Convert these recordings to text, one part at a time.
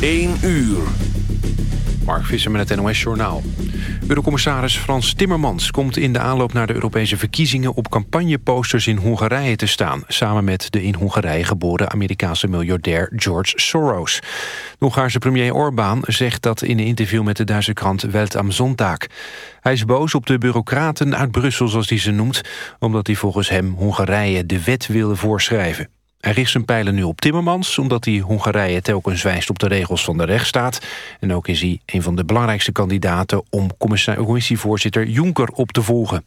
1 uur. Mark Visser met het NOS Journaal. Eurocommissaris Frans Timmermans komt in de aanloop naar de Europese verkiezingen op campagneposters in Hongarije te staan, samen met de in Hongarije geboren Amerikaanse miljardair George Soros. De Hongaarse premier Orbán zegt dat in een interview met de Duitse krant Welt am Sonntag. Hij is boos op de bureaucraten uit Brussel, zoals hij ze noemt, omdat hij volgens hem Hongarije de wet wilde voorschrijven. Hij richt zijn pijlen nu op Timmermans... omdat hij Hongarije telkens wijst op de regels van de rechtsstaat. En ook is hij een van de belangrijkste kandidaten... om commissievoorzitter Juncker op te volgen.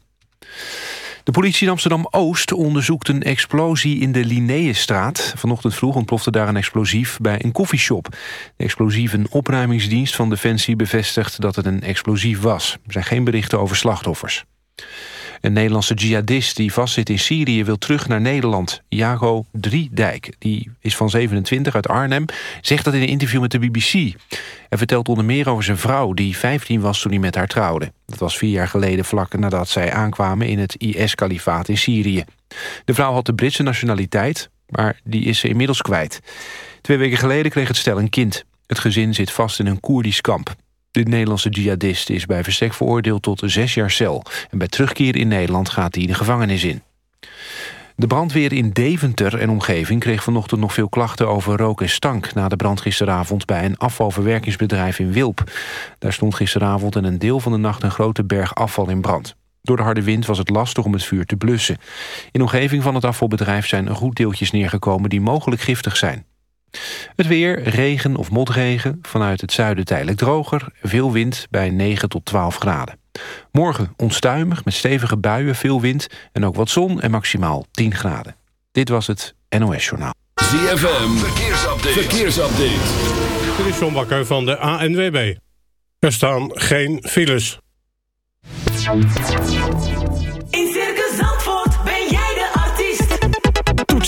De politie in Amsterdam-Oost onderzoekt een explosie in de Linnaeusstraat. Vanochtend vroeg ontplofte daar een explosief bij een koffieshop. De explosieve opruimingsdienst van Defensie bevestigt dat het een explosief was. Er zijn geen berichten over slachtoffers. Een Nederlandse jihadist die vastzit in Syrië wil terug naar Nederland. Jago Driedijk, die is van 27 uit Arnhem, zegt dat in een interview met de BBC. Hij vertelt onder meer over zijn vrouw, die 15 was toen hij met haar trouwde. Dat was vier jaar geleden vlak nadat zij aankwamen in het IS-kalifaat in Syrië. De vrouw had de Britse nationaliteit, maar die is ze inmiddels kwijt. Twee weken geleden kreeg het stel een kind. Het gezin zit vast in een Koerdisch kamp. De Nederlandse jihadist is bij verstek veroordeeld tot zes jaar cel. En bij terugkeer in Nederland gaat hij de gevangenis in. De brandweer in Deventer en omgeving kreeg vanochtend nog veel klachten over rook en stank... na de brand gisteravond bij een afvalverwerkingsbedrijf in Wilp. Daar stond gisteravond en een deel van de nacht een grote berg afval in brand. Door de harde wind was het lastig om het vuur te blussen. In omgeving van het afvalbedrijf zijn roetdeeltjes neergekomen... die mogelijk giftig zijn. Het weer, regen of motregen, vanuit het zuiden tijdelijk droger... veel wind bij 9 tot 12 graden. Morgen onstuimig met stevige buien, veel wind... en ook wat zon en maximaal 10 graden. Dit was het NOS Journaal. ZFM, verkeersupdate. verkeersupdate. Dit is John Bakker van de ANWB. Er staan geen files.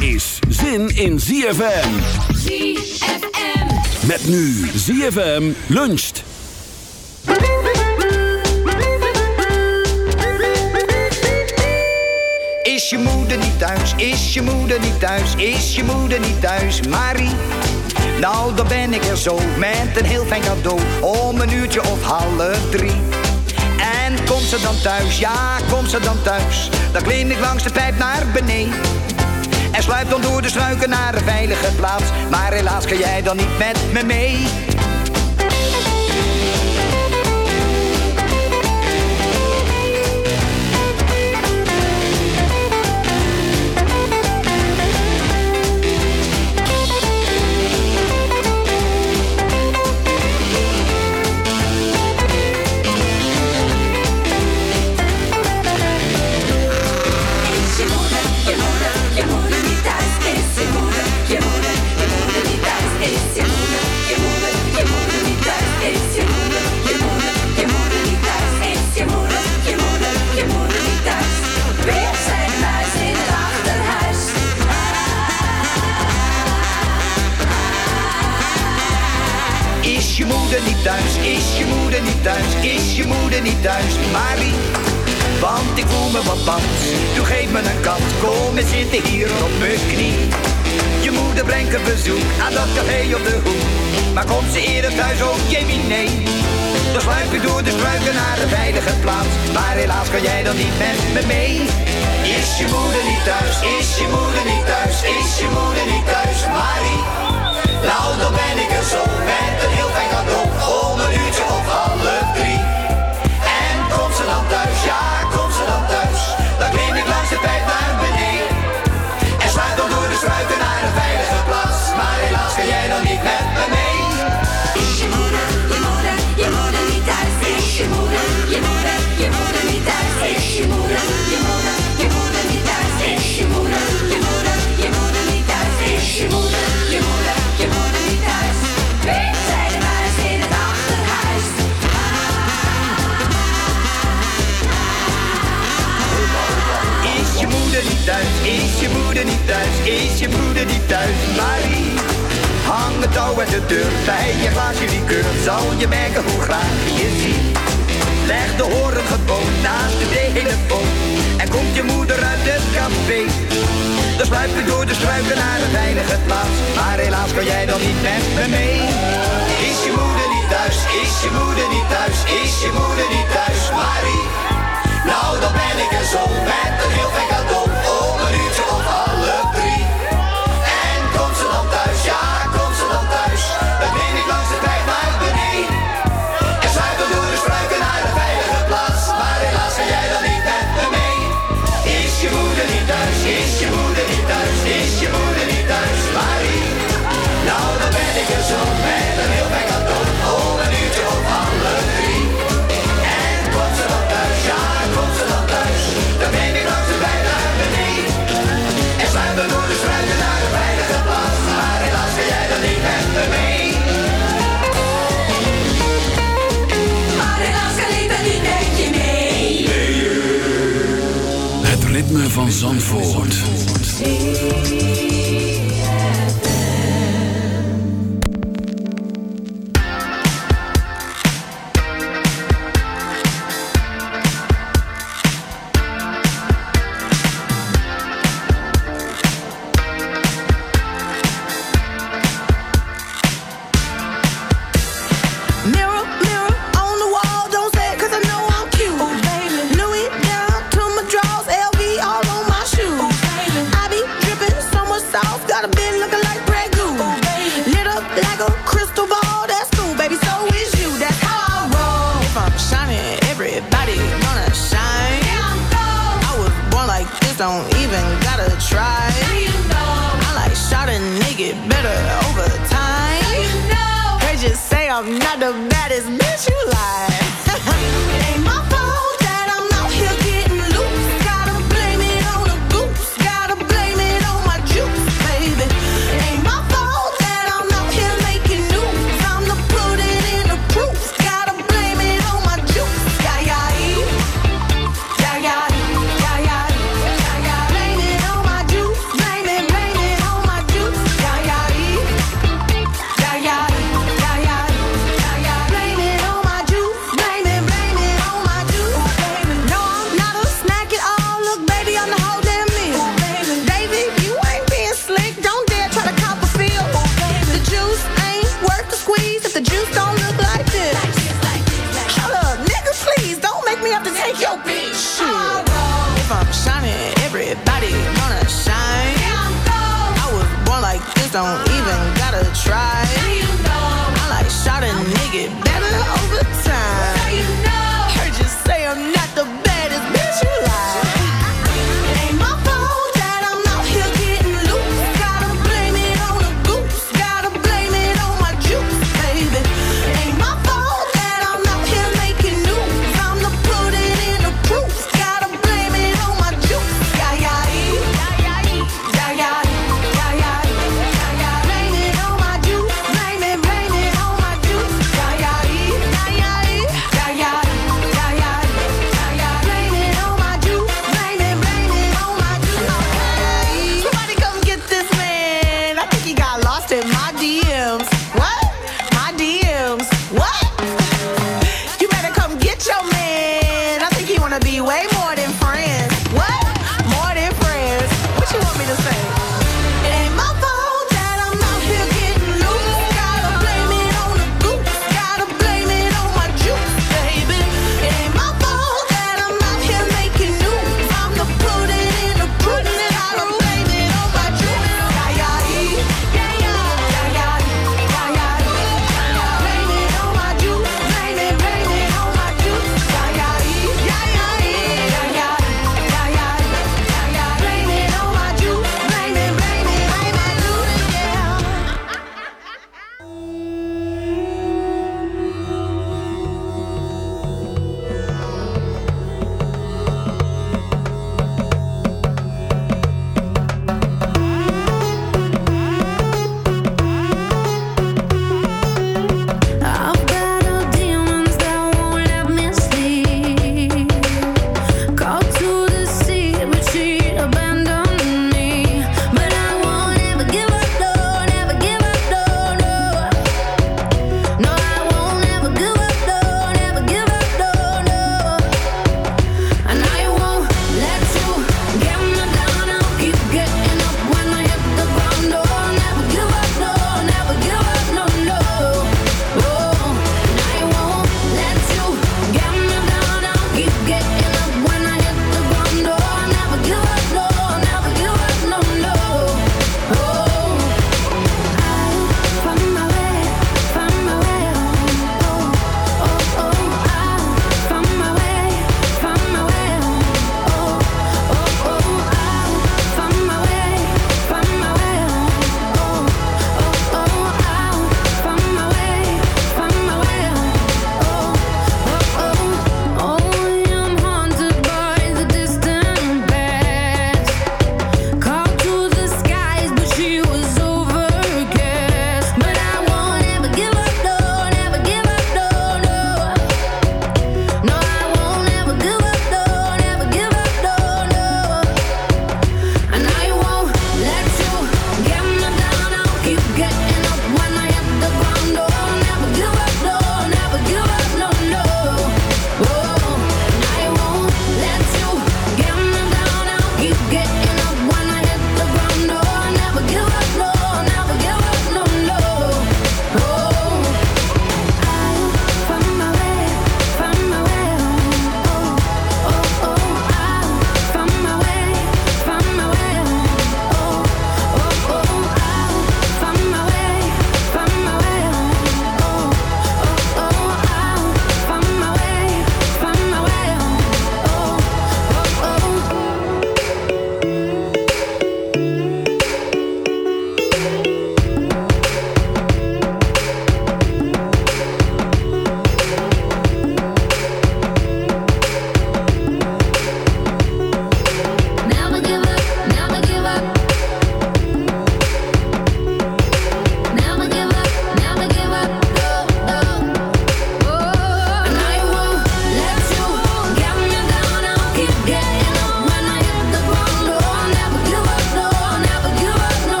is zin in ZFM. ZFM. Met nu ZFM luncht. Is je moeder niet thuis? Is je moeder niet thuis? Is je moeder niet thuis? Marie? Nou, dan ben ik er zo met een heel fijn cadeau om een uurtje of half drie. En komt ze dan thuis? Ja, komt ze dan thuis? Dan klim ik langs de pijp naar beneden. En sluip dan door de struiken naar een veilige plaats. Maar helaas kan jij dan niet met me mee. Moeder niet thuis? Is je moeder niet thuis? Is je moeder niet thuis? Marie, want ik voel me wat bang. Doe geef me een kat, kom en zitten hier op mijn knie. Je moeder brengt een bezoek aan dat café op de hoek. Maar komt ze eerder thuis, oh Jamie, nee. Dan sluip ik door de struiken naar de veilige plaats. Maar helaas kan jij dan niet met me mee. Is je moeder niet thuis? Is je moeder niet thuis? Is je moeder niet thuis? Marie, nou dan ben ik er zo met een heel fijn cadeau. Om een uurtje of half drie. En komt ze dan thuis? Ja, komt ze dan thuis? Dan klim ik langs de pijp naar beneden. En sluit dan door de struiken naar een veilige plaats. Maar helaas kan jij dan niet met me mee. Is je moeder, je moeder, je moeder niet thuis? Is je moeder, je moeder, je moeder niet thuis? Is je moeder niet thuis? Is je moeder niet thuis? Marie, hang het touw uit de deur bij je glaasje likeur. Zal je merken hoe graag je ziet. Leg de horen gewoon naast de telefoon. En komt je moeder uit het café. Dan sluip je door de struiken naar een veilige plaats. Maar helaas kan jij dan niet met me mee. Is je moeder niet thuis? Is je moeder niet thuis? Is je moeder niet thuis? Marie. Nou, dan ben ik er zo met een heel fijn van Zandvoort.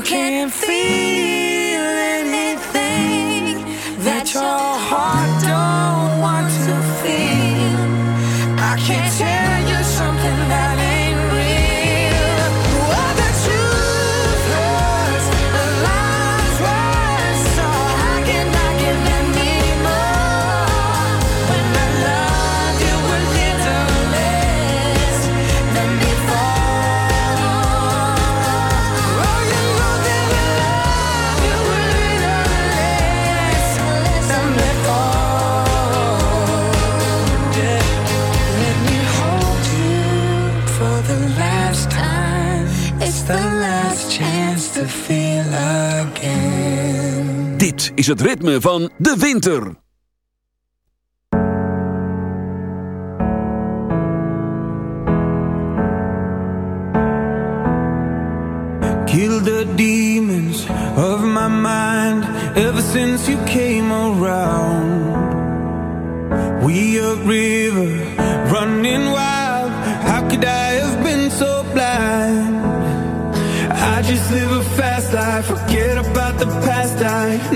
you can feel is het ritme van de winter. Kill the demons of my mind Ever since you came around We are river running wild How could I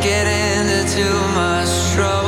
Get into too much trouble.